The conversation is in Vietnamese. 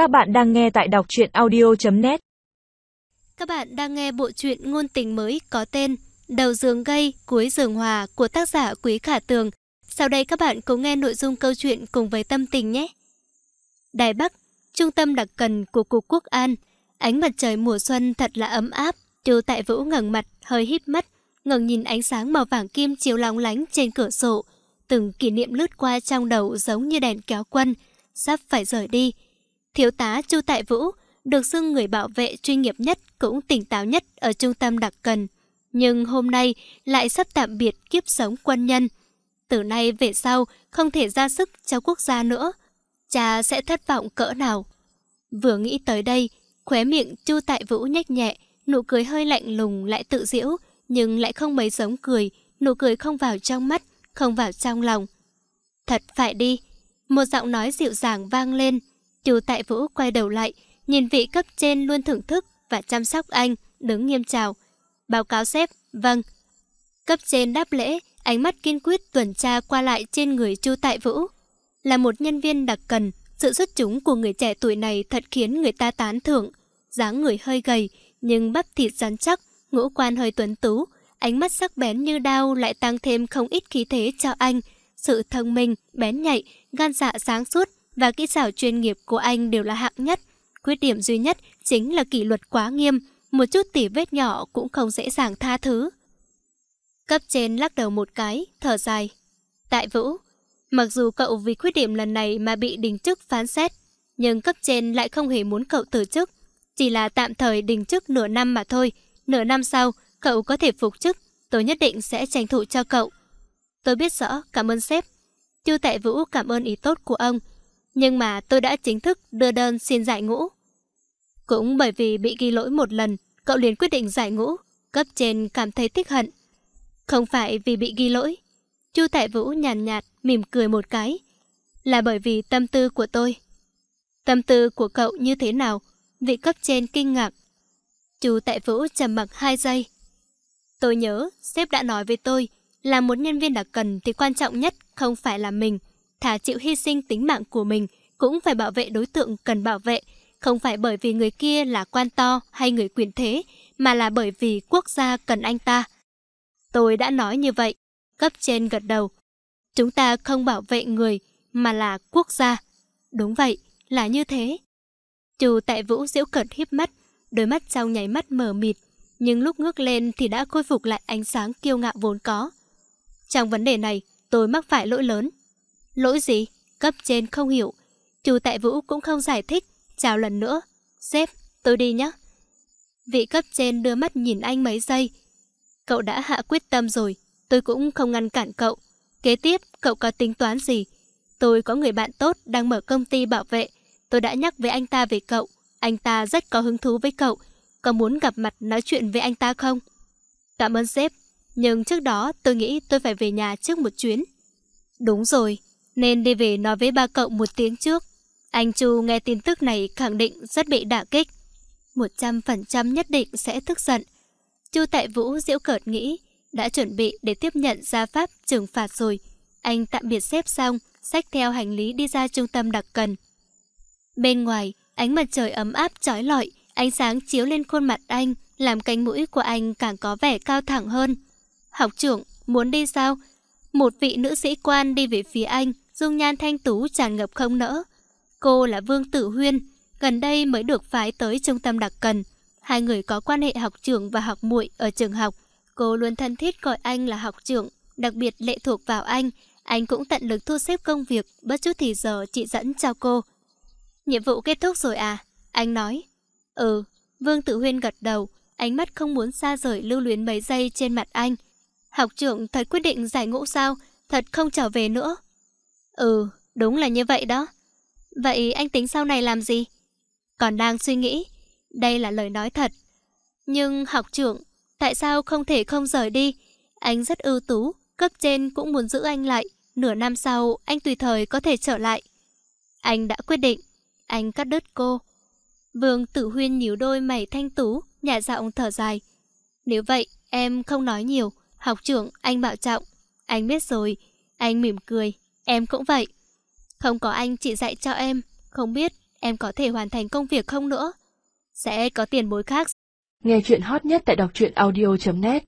Các bạn đang nghe tại đọc truyện audio.net Các bạn đang nghe bộ truyện ngôn tình mới có tên Đầu giường gây, cuối giường hòa của tác giả Quý Khả Tường. Sau đây các bạn cùng nghe nội dung câu chuyện cùng với tâm tình nhé. Đài Bắc, trung tâm đặc cần của Cục Quốc An. Ánh mặt trời mùa xuân thật là ấm áp. Chu Tại Vũ ngẩng mặt, hơi híp mắt, ngẩng nhìn ánh sáng màu vàng kim chiếu long lánh trên cửa sổ. Từng kỷ niệm lướt qua trong đầu giống như đèn kéo quân, sắp phải rời đi. Thiếu tá Chu Tại Vũ được xưng người bảo vệ chuyên nghiệp nhất cũng tỉnh táo nhất ở trung tâm đặc cần. Nhưng hôm nay lại sắp tạm biệt kiếp sống quân nhân. Từ nay về sau không thể ra sức cho quốc gia nữa. Cha sẽ thất vọng cỡ nào. Vừa nghĩ tới đây, khóe miệng Chu Tại Vũ nhếch nhẹ, nụ cười hơi lạnh lùng lại tự diễu, nhưng lại không mấy giống cười, nụ cười không vào trong mắt, không vào trong lòng. Thật phải đi, một giọng nói dịu dàng vang lên. Chu Tại Vũ quay đầu lại, nhìn vị cấp trên luôn thưởng thức và chăm sóc anh, đứng nghiêm chào. Báo cáo sếp, vâng. Cấp trên đáp lễ, ánh mắt kiên quyết tuần tra qua lại trên người Chu Tại Vũ. Là một nhân viên đặc cần, sự xuất chúng của người trẻ tuổi này thật khiến người ta tán thưởng. dáng người hơi gầy, nhưng bắp thịt rắn chắc, ngũ quan hơi tuấn tú, ánh mắt sắc bén như đao lại tăng thêm không ít khí thế cho anh. Sự thông minh, bén nhạy, gan dạ sáng suốt và kỹ xảo chuyên nghiệp của anh đều là hạng nhất. Khuyết điểm duy nhất chính là kỷ luật quá nghiêm, một chút tỉ vết nhỏ cũng không dễ dàng tha thứ. Cấp trên lắc đầu một cái, thở dài. Tại Vũ, mặc dù cậu vì khuyết điểm lần này mà bị đình chức phán xét, nhưng cấp trên lại không hề muốn cậu từ chức. Chỉ là tạm thời đình chức nửa năm mà thôi. Nửa năm sau, cậu có thể phục chức, tôi nhất định sẽ tranh thủ cho cậu. Tôi biết rõ, cảm ơn sếp. Chu Tại Vũ cảm ơn ý tốt của ông. Nhưng mà tôi đã chính thức đưa đơn xin giải ngũ. Cũng bởi vì bị ghi lỗi một lần, cậu liền quyết định giải ngũ. Cấp trên cảm thấy tiếc hận. Không phải vì bị ghi lỗi. Chu Tại Vũ nhàn nhạt, nhạt, mỉm cười một cái. Là bởi vì tâm tư của tôi. Tâm tư của cậu như thế nào? Vị cấp trên kinh ngạc. Chu Tại Vũ trầm mặc hai giây. Tôi nhớ, sếp đã nói với tôi, là một nhân viên đặc cần thì quan trọng nhất không phải là mình, thà chịu hy sinh tính mạng của mình cũng phải bảo vệ đối tượng cần bảo vệ, không phải bởi vì người kia là quan to hay người quyền thế, mà là bởi vì quốc gia cần anh ta. Tôi đã nói như vậy, cấp trên gật đầu. Chúng ta không bảo vệ người, mà là quốc gia. Đúng vậy, là như thế. Chu tại vũ diễu cợt hiếp mắt, đôi mắt trong nháy mắt mờ mịt, nhưng lúc ngước lên thì đã khôi phục lại ánh sáng kiêu ngạo vốn có. Trong vấn đề này, tôi mắc phải lỗi lớn. Lỗi gì? Cấp trên không hiểu. chủ Tại Vũ cũng không giải thích. Chào lần nữa. Sếp, tôi đi nhé. Vị cấp trên đưa mắt nhìn anh mấy giây. Cậu đã hạ quyết tâm rồi. Tôi cũng không ngăn cản cậu. Kế tiếp, cậu có tính toán gì? Tôi có người bạn tốt đang mở công ty bảo vệ. Tôi đã nhắc với anh ta về cậu. Anh ta rất có hứng thú với cậu. Có muốn gặp mặt nói chuyện với anh ta không? Cảm ơn sếp. Nhưng trước đó tôi nghĩ tôi phải về nhà trước một chuyến. Đúng rồi, nên đi về nói với ba cậu một tiếng trước. Anh Chu nghe tin tức này khẳng định rất bị đả kích. Một trăm phần trăm nhất định sẽ tức giận. Chu Tại Vũ diễu cợt nghĩ, đã chuẩn bị để tiếp nhận gia pháp trừng phạt rồi. Anh tạm biệt xếp xong, xách theo hành lý đi ra trung tâm đặc cần. Bên ngoài, ánh mặt trời ấm áp trói lọi, ánh sáng chiếu lên khuôn mặt anh, làm cánh mũi của anh càng có vẻ cao thẳng hơn. Học trưởng, muốn đi sao? Một vị nữ sĩ quan đi về phía anh, dung nhan thanh tú tràn ngập không nỡ. Cô là Vương Tử Huyên, gần đây mới được phái tới trung tâm đặc cần. Hai người có quan hệ học trưởng và học muội ở trường học. Cô luôn thân thiết gọi anh là học trưởng, đặc biệt lệ thuộc vào anh. Anh cũng tận lực thu xếp công việc, bất chút thì giờ chị dẫn chào cô. Nhiệm vụ kết thúc rồi à? Anh nói. Ừ, Vương Tử Huyên gật đầu, ánh mắt không muốn xa rời lưu luyến mấy giây trên mặt anh. Học trưởng thật quyết định giải ngũ sao? Thật không trở về nữa. Ừ, đúng là như vậy đó. Vậy anh tính sau này làm gì? Còn đang suy nghĩ. Đây là lời nói thật. Nhưng học trưởng, tại sao không thể không rời đi? Anh rất ưu tú, cấp trên cũng muốn giữ anh lại. Nửa năm sau, anh tùy thời có thể trở lại. Anh đã quyết định. Anh cắt đứt cô. Vương Tử Huyên nhíu đôi mày thanh tú, nhả giọng thở dài. Nếu vậy, em không nói nhiều. Học trưởng, anh bảo trọng. Anh biết rồi. Anh mỉm cười. Em cũng vậy. Không có anh chỉ dạy cho em. Không biết em có thể hoàn thành công việc không nữa. Sẽ có tiền bối khác. Nghe chuyện hot nhất tại đọc truyện audio.net